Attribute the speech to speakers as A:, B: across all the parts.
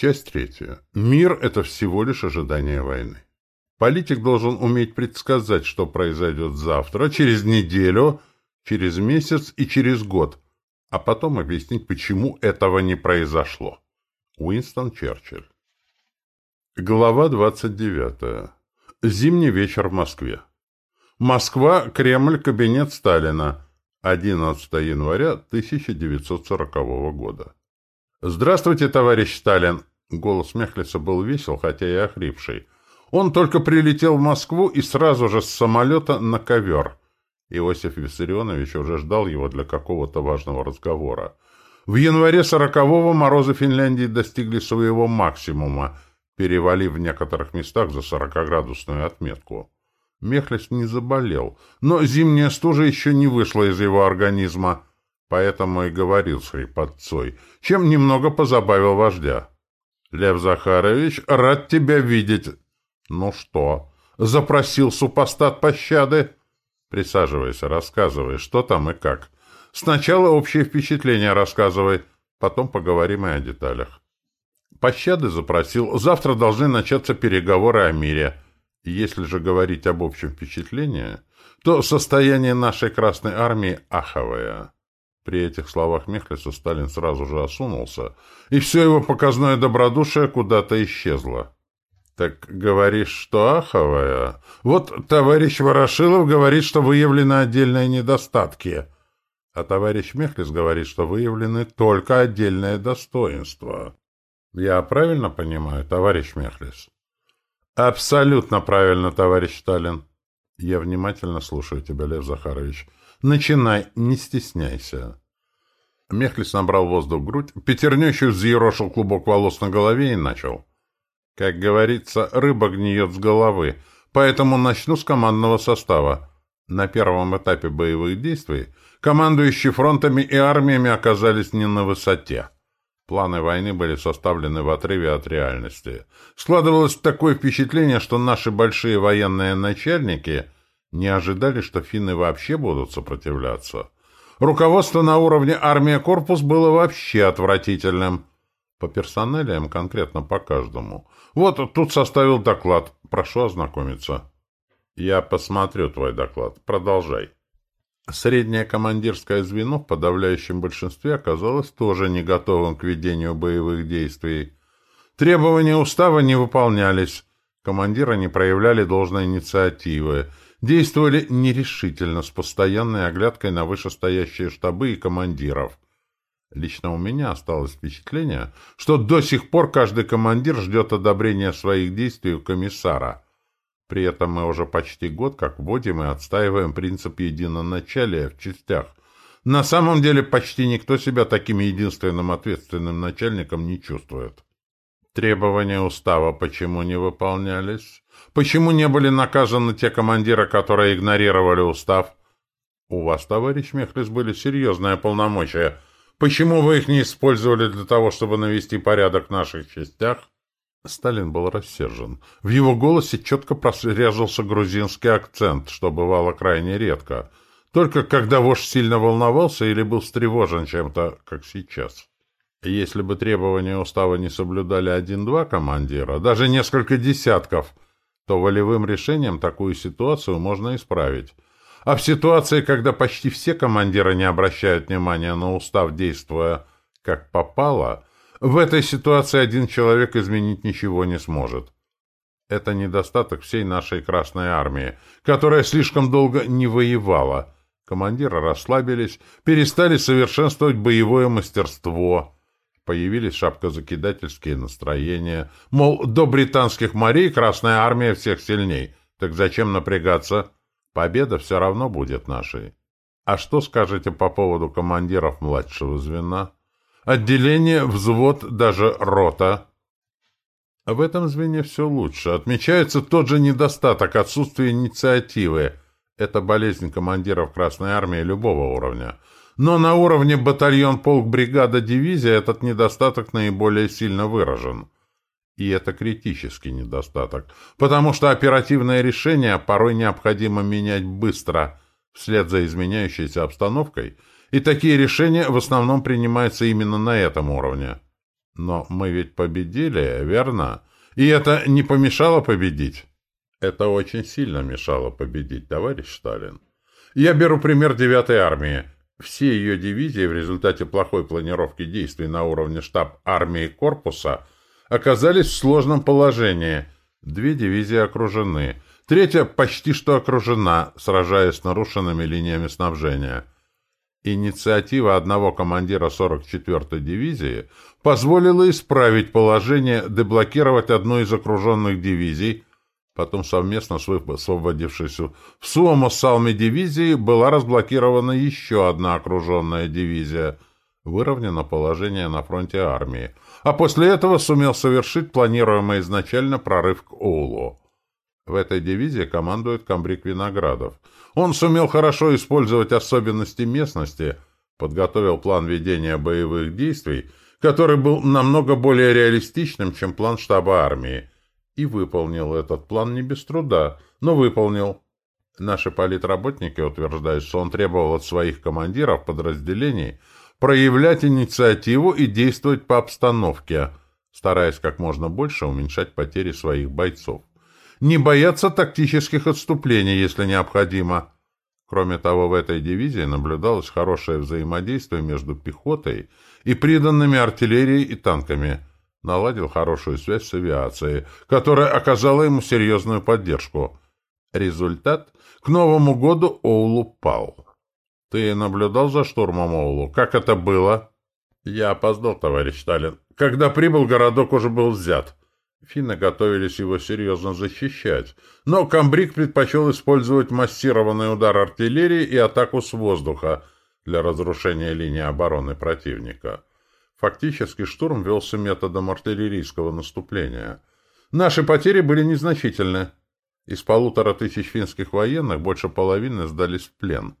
A: Часть третья. Мир – это всего лишь ожидание войны. Политик должен уметь предсказать, что произойдет завтра, через неделю, через месяц и через год, а потом объяснить, почему этого не произошло. Уинстон Черчилль. Глава 29. Зимний вечер в Москве. Москва, Кремль, кабинет Сталина. 11 января 1940 года. «Здравствуйте, товарищ Сталин!» Голос Мехлиса был весел, хотя и охрипший. Он только прилетел в Москву и сразу же с самолета на ковер. Иосиф Виссарионович уже ждал его для какого-то важного разговора. В январе сорокового морозы Финляндии достигли своего максимума, перевалив в некоторых местах за сорокоградусную отметку. Мехлис не заболел, но зимняя стужа еще не вышла из его организма, поэтому и говорил с хрипотцой, чем немного позабавил вождя. «Лев Захарович, рад тебя видеть!» «Ну что, запросил супостат пощады?» «Присаживайся, рассказывай, что там и как. Сначала общее впечатление рассказывай, потом поговорим и о деталях». Пощады запросил. Завтра должны начаться переговоры о мире. Если же говорить об общем впечатлении, то состояние нашей Красной Армии аховое. При этих словах Мехлиса Сталин сразу же осунулся, и все его показное добродушие куда-то исчезло. «Так говоришь, что аховая? Вот товарищ Ворошилов говорит, что выявлены отдельные недостатки, а товарищ Мехлис говорит, что выявлены только отдельные достоинства. Я правильно понимаю, товарищ Мехлис?» «Абсолютно правильно, товарищ Сталин». «Я внимательно слушаю тебя, Лев Захарович». Начинай, не стесняйся. Мехлис набрал воздух в грудь, пятернющий взъерошил клубок волос на голове и начал. Как говорится, рыба гниет с головы, поэтому начну с командного состава. На первом этапе боевых действий командующие фронтами и армиями оказались не на высоте. Планы войны были составлены в отрыве от реальности. Складывалось такое впечатление, что наши большие военные начальники — не ожидали, что финны вообще будут сопротивляться. Руководство на уровне армия-корпус было вообще отвратительным. По персоналиям, конкретно по каждому. Вот тут составил доклад. Прошу ознакомиться. Я посмотрю твой доклад. Продолжай. Среднее командирское звено в подавляющем большинстве оказалось тоже не готовым к ведению боевых действий. Требования устава не выполнялись. Командиры не проявляли должной инициативы действовали нерешительно, с постоянной оглядкой на вышестоящие штабы и командиров. Лично у меня осталось впечатление, что до сих пор каждый командир ждет одобрения своих действий у комиссара. При этом мы уже почти год как вводим и отстаиваем принцип единоначалия в частях. На самом деле почти никто себя таким единственным ответственным начальником не чувствует. Требования устава почему не выполнялись? Почему не были наказаны те командиры, которые игнорировали устав? У вас, товарищ Мехлис, были серьезные полномочия. Почему вы их не использовали для того, чтобы навести порядок в наших частях? Сталин был рассержен. В его голосе четко прорезался грузинский акцент, что бывало крайне редко. Только когда вождь сильно волновался или был встревожен чем-то, как сейчас. Если бы требования устава не соблюдали один-два командира, даже несколько десятков – то волевым решением такую ситуацию можно исправить. А в ситуации, когда почти все командиры не обращают внимания на устав, действуя как попало, в этой ситуации один человек изменить ничего не сможет. Это недостаток всей нашей Красной Армии, которая слишком долго не воевала. Командиры расслабились, перестали совершенствовать боевое мастерство – Появились шапкозакидательские настроения. Мол, до британских морей Красная Армия всех сильней. Так зачем напрягаться? Победа все равно будет нашей. А что скажете по поводу командиров младшего звена? Отделение, взвод, даже рота. В этом звене все лучше. Отмечается тот же недостаток отсутствия инициативы. Это болезнь командиров Красной Армии любого уровня. Но на уровне батальон, полк, бригада, дивизия этот недостаток наиболее сильно выражен. И это критический недостаток, потому что оперативное решение порой необходимо менять быстро, вслед за изменяющейся обстановкой, и такие решения в основном принимаются именно на этом уровне. Но мы ведь победили, верно? И это не помешало победить? Это очень сильно мешало победить, товарищ Сталин. Я беру пример 9-й армии. Все ее дивизии в результате плохой планировки действий на уровне штаб армии корпуса оказались в сложном положении. Две дивизии окружены. Третья почти что окружена, сражаясь с нарушенными линиями снабжения. Инициатива одного командира 44-й дивизии позволила исправить положение, деблокировать одну из окруженных дивизий, потом совместно с освободившейся в Суомо-Салме дивизии была разблокирована еще одна окруженная дивизия, выровнено положение на фронте армии, а после этого сумел совершить планируемый изначально прорыв к Оулу. В этой дивизии командует комбриг Виноградов. Он сумел хорошо использовать особенности местности, подготовил план ведения боевых действий, который был намного более реалистичным, чем план штаба армии, и выполнил этот план не без труда, но выполнил. Наши политработники утверждают, что он требовал от своих командиров подразделений проявлять инициативу и действовать по обстановке, стараясь как можно больше уменьшать потери своих бойцов не бояться тактических отступлений, если необходимо. Кроме того, в этой дивизии наблюдалось хорошее взаимодействие между пехотой и приданными артиллерией и танками. Наладил хорошую связь с авиацией, которая оказала ему серьезную поддержку. Результат — к Новому году Оулу пал. Ты наблюдал за штурмом Оулу? Как это было? Я опоздал, товарищ Сталин. Когда прибыл, городок уже был взят. Финны готовились его серьезно защищать, но Камбрик предпочел использовать массированный удар артиллерии и атаку с воздуха для разрушения линии обороны противника. Фактически штурм велся методом артиллерийского наступления. Наши потери были незначительны. Из полутора тысяч финских военных больше половины сдались в плен.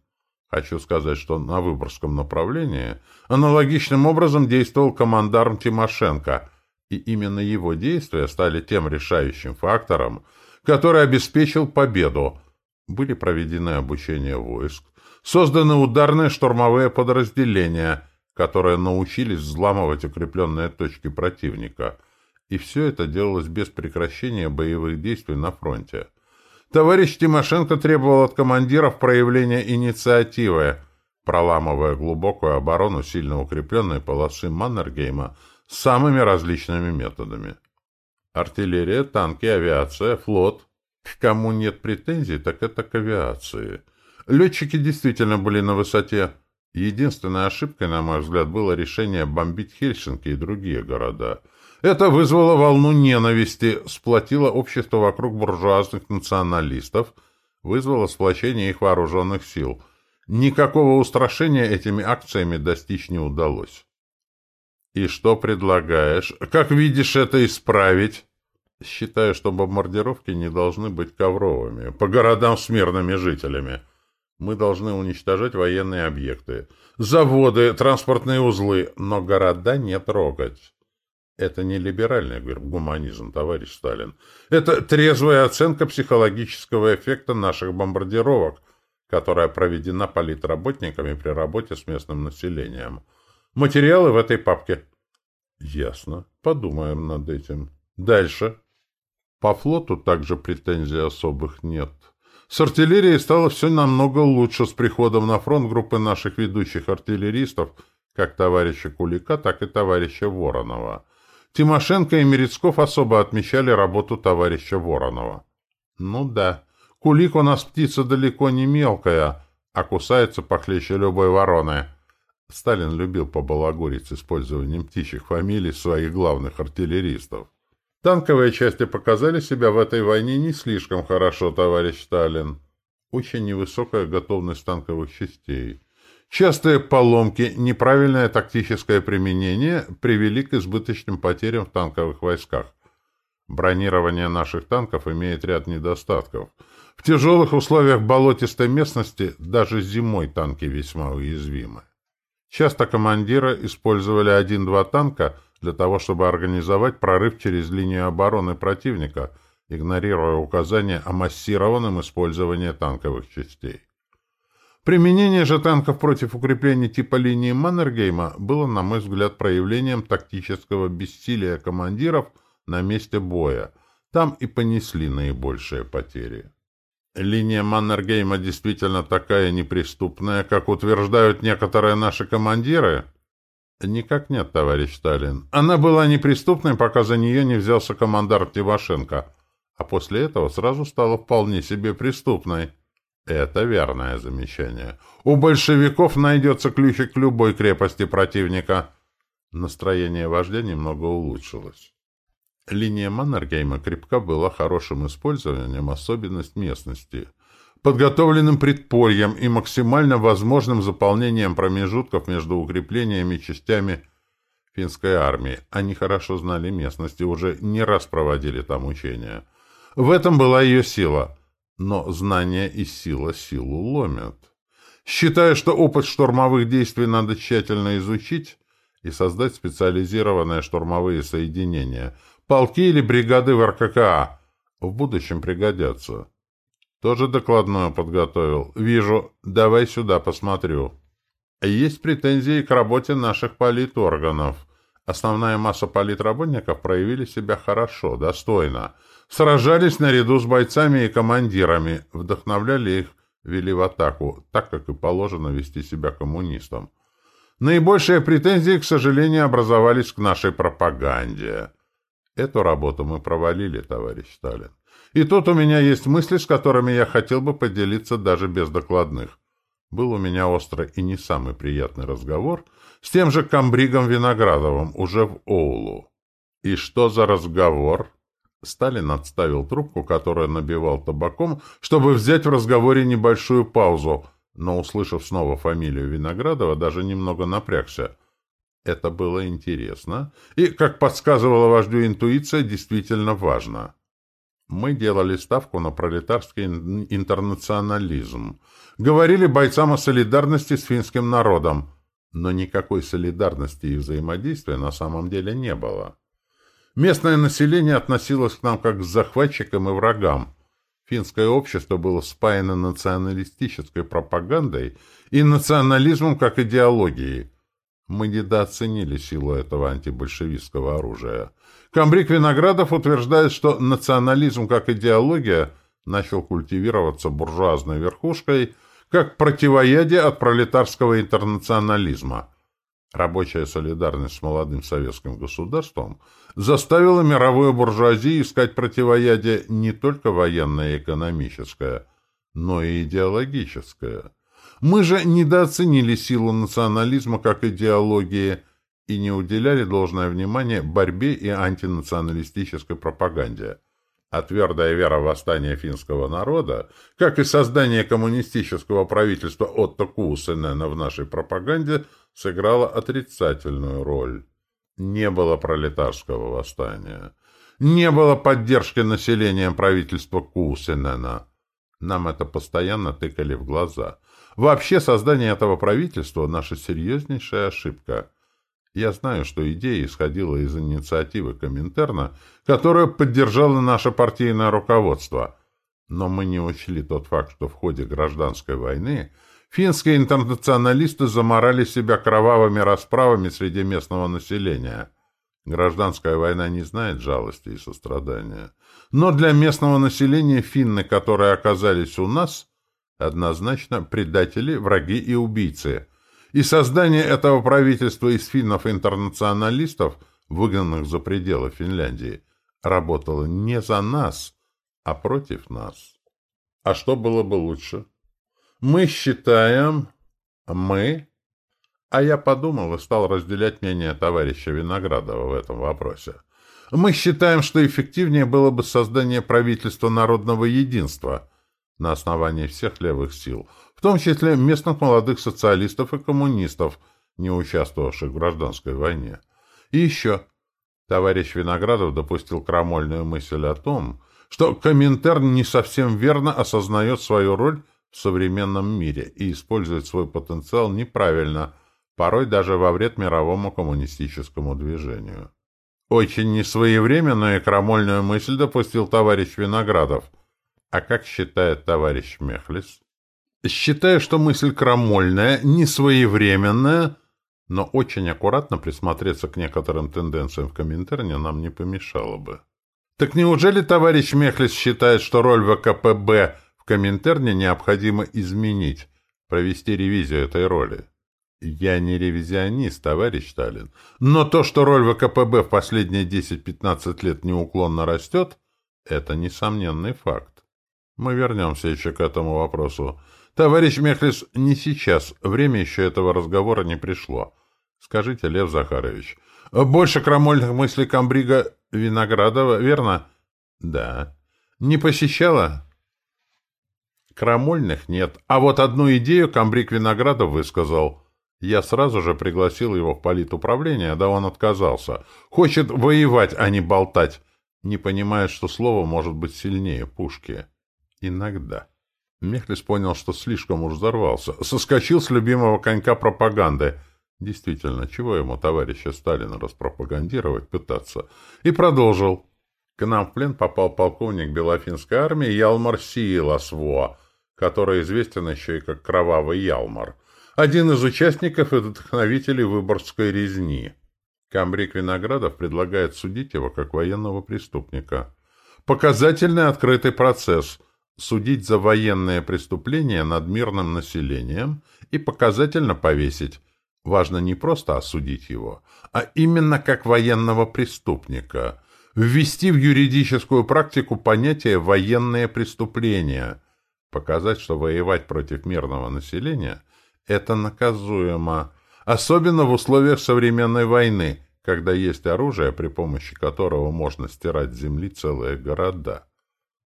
A: Хочу сказать, что на Выборгском направлении аналогичным образом действовал командарм Тимошенко – и именно его действия стали тем решающим фактором, который обеспечил победу. Были проведены обучение войск, созданы ударные штурмовые подразделения, которые научились взламывать укрепленные точки противника. И все это делалось без прекращения боевых действий на фронте. Товарищ Тимошенко требовал от командиров проявления инициативы, проламывая глубокую оборону сильно укрепленной полосы Маннергейма самыми различными методами. Артиллерия, танки, авиация, флот. К кому нет претензий, так это к авиации. Летчики действительно были на высоте. Единственной ошибкой, на мой взгляд, было решение бомбить Хельсинки и другие города. Это вызвало волну ненависти, сплотило общество вокруг буржуазных националистов, вызвало сплочение их вооруженных сил. Никакого устрашения этими акциями достичь не удалось. «И что предлагаешь? Как видишь это исправить?» «Считаю, что бомбардировки не должны быть ковровыми, по городам с мирными жителями. Мы должны уничтожать военные объекты, заводы, транспортные узлы, но города не трогать». Это не либеральный гуманизм, товарищ Сталин. Это трезвая оценка психологического эффекта наших бомбардировок, которая проведена политработниками при работе с местным населением. Материалы в этой папке. Ясно. Подумаем над этим. Дальше. По флоту также претензий особых нет. С артиллерией стало все намного лучше с приходом на фронт группы наших ведущих артиллеристов, как товарища Кулика, так и товарища Воронова. Тимошенко и Мерецков особо отмечали работу товарища Воронова. Ну да, Кулик у нас птица далеко не мелкая, а кусается похлеще любой вороны. Сталин любил побалагурить с использованием птичьих фамилий своих главных артиллеристов. Танковые части показали себя в этой войне не слишком хорошо, товарищ Сталин. Очень невысокая готовность танковых частей. Частые поломки, неправильное тактическое применение привели к избыточным потерям в танковых войсках. Бронирование наших танков имеет ряд недостатков. В тяжелых условиях болотистой местности даже зимой танки весьма уязвимы. Часто командиры использовали один-два танка для того, чтобы организовать прорыв через линию обороны противника, игнорируя указания о массированном использовании танковых частей. Применение же танков против укреплений типа линии Маннергейма было, на мой взгляд, проявлением тактического бессилия командиров на месте боя. Там и понесли наибольшие потери. Линия Маннергейма действительно такая неприступная, как утверждают некоторые наши командиры? Никак нет, товарищ Сталин. Она была неприступной, пока за нее не взялся командар Тимошенко, а после этого сразу стала вполне себе преступной. Это верное замечание. У большевиков найдется ключик к любой крепости противника. Настроение вождя немного улучшилось. Линия Маннергейма крепка была хорошим использованием особенность местности, подготовленным предпольем и максимально возможным заполнением промежутков между укреплениями и частями финской армии. Они хорошо знали местность и уже не раз проводили там учения. В этом была ее сила. Но знание и сила силу ломят. Считая, что опыт штурмовых действий надо тщательно изучить и создать специализированные штурмовые соединения – Полки или бригады в РККА в будущем пригодятся. Тоже докладную подготовил. Вижу. Давай сюда посмотрю. Есть претензии к работе наших политорганов. Основная масса политработников проявили себя хорошо, достойно. Сражались наряду с бойцами и командирами, вдохновляли их, вели в атаку, так как и положено вести себя коммунистам. Наибольшие претензии, к сожалению, образовались к нашей пропаганде. Эту работу мы провалили, товарищ Сталин. И тут у меня есть мысли, с которыми я хотел бы поделиться даже без докладных. Был у меня острый и не самый приятный разговор с тем же комбригом Виноградовым уже в Оулу. И что за разговор? Сталин отставил трубку, которую набивал табаком, чтобы взять в разговоре небольшую паузу, но, услышав снова фамилию Виноградова, даже немного напрягся. Это было интересно и, как подсказывала вождю интуиция, действительно важно. Мы делали ставку на пролетарский интернационализм. Говорили бойцам о солидарности с финским народом, но никакой солидарности и взаимодействия на самом деле не было. Местное население относилось к нам как к захватчикам и врагам. Финское общество было спаяно националистической пропагандой и национализмом как идеологией – мы недооценили силу этого антибольшевистского оружия. Камбрик Виноградов утверждает, что национализм как идеология начал культивироваться буржуазной верхушкой как противоядие от пролетарского интернационализма. Рабочая солидарность с молодым советским государством заставила мировую буржуазию искать противоядие не только военное и экономическое, но и идеологическое. Мы же недооценили силу национализма как идеологии и не уделяли должное внимание борьбе и антинационалистической пропаганде. А твердая вера в восстание финского народа, как и создание коммунистического правительства Отто Кусенена в нашей пропаганде, сыграла отрицательную роль. Не было пролетарского восстания. Не было поддержки населения правительства Кусенена. Нам это постоянно тыкали в глаза – Вообще создание этого правительства – наша серьезнейшая ошибка. Я знаю, что идея исходила из инициативы Коминтерна, которую поддержало наше партийное руководство. Но мы не учли тот факт, что в ходе гражданской войны финские интернационалисты заморали себя кровавыми расправами среди местного населения. Гражданская война не знает жалости и сострадания. Но для местного населения финны, которые оказались у нас – Однозначно предатели, враги и убийцы. И создание этого правительства из финнов-интернационалистов, выгнанных за пределы Финляндии, работало не за нас, а против нас. А что было бы лучше? Мы считаем... Мы... А я подумал и стал разделять мнение товарища Виноградова в этом вопросе. Мы считаем, что эффективнее было бы создание правительства народного единства – на основании всех левых сил, в том числе местных молодых социалистов и коммунистов, не участвовавших в гражданской войне. И еще. Товарищ Виноградов допустил крамольную мысль о том, что Коминтерн не совсем верно осознает свою роль в современном мире и использует свой потенциал неправильно, порой даже во вред мировому коммунистическому движению. Очень несвоевременную и крамольную мысль допустил товарищ Виноградов – а как считает товарищ Мехлис? Считаю, что мысль крамольная, несвоевременная, но очень аккуратно присмотреться к некоторым тенденциям в Коминтерне нам не помешало бы. Так неужели товарищ Мехлис считает, что роль ВКПБ в Коминтерне необходимо изменить, провести ревизию этой роли? Я не ревизионист, товарищ Сталин, но то, что роль ВКПБ в последние 10-15 лет неуклонно растет, это несомненный факт. Мы вернемся еще к этому вопросу. Товарищ Мехлис, не сейчас, время еще этого разговора не пришло. Скажите, Лев Захарович, больше крамольных мыслей комбрига Виноградова, верно? Да. Не посещала? Крамольных нет. А вот одну идею комбриг Виноградов высказал. Я сразу же пригласил его в политуправление, да он отказался. Хочет воевать, а не болтать. Не понимает, что слово может быть сильнее пушки. Иногда. Мехлис понял, что слишком уж взорвался. Соскочил с любимого конька пропаганды. Действительно, чего ему товарища Сталина распропагандировать пытаться? И продолжил. К нам в плен попал полковник Белофинской армии Ялмар Сииласво, который известен еще и как Кровавый Ялмар один из участников и вдохновителей Выборгской резни. Камбрик Виноградов предлагает судить его как военного преступника. Показательный открытый процесс – судить за военные преступления над мирным населением и показательно повесить. Важно не просто осудить его, а именно как военного преступника. Ввести в юридическую практику понятие «военные преступления», показать, что воевать против мирного населения – это наказуемо, особенно в условиях современной войны, когда есть оружие, при помощи которого можно стирать с земли целые города.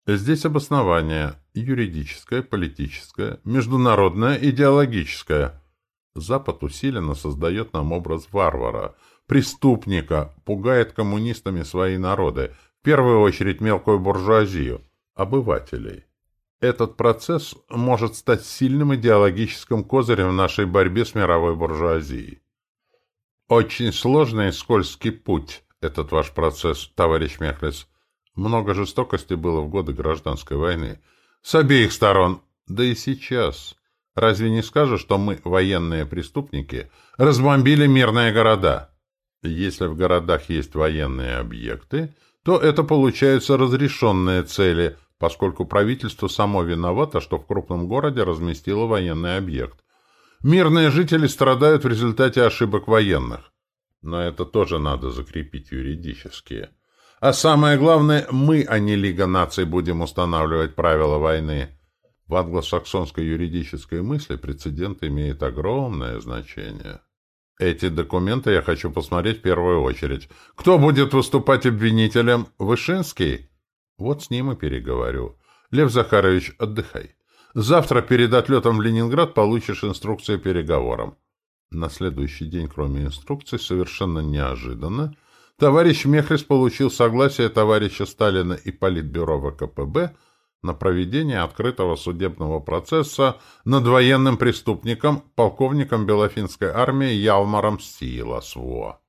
A: Здесь обоснование юридическое, политическое, международное, идеологическое. Запад усиленно создает нам образ варвара, преступника, пугает коммунистами свои народы, в первую очередь мелкую буржуазию, обывателей. Этот процесс может стать сильным идеологическим козырем в нашей борьбе с мировой буржуазией. Очень сложный и скользкий путь этот ваш процесс, товарищ Мехлис. Много жестокости было в годы гражданской войны. С обеих сторон. Да и сейчас. Разве не скажешь, что мы, военные преступники, разбомбили мирные города? Если в городах есть военные объекты, то это получаются разрешенные цели, поскольку правительство само виновато, что в крупном городе разместило военный объект. Мирные жители страдают в результате ошибок военных. Но это тоже надо закрепить юридически. А самое главное, мы, а не Лига наций, будем устанавливать правила войны. В англосаксонской юридической мысли прецедент имеет огромное значение. Эти документы я хочу посмотреть в первую очередь. Кто будет выступать обвинителем? Вышинский? Вот с ним и переговорю. Лев Захарович, отдыхай. Завтра перед отлетом в Ленинград получишь инструкции переговорам. На следующий день, кроме инструкций, совершенно неожиданно, товарищ Мехрис получил согласие товарища Сталина и Политбюро ВКПБ на проведение открытого судебного процесса над военным преступником, полковником Белофинской армии Ялмаром Силасво.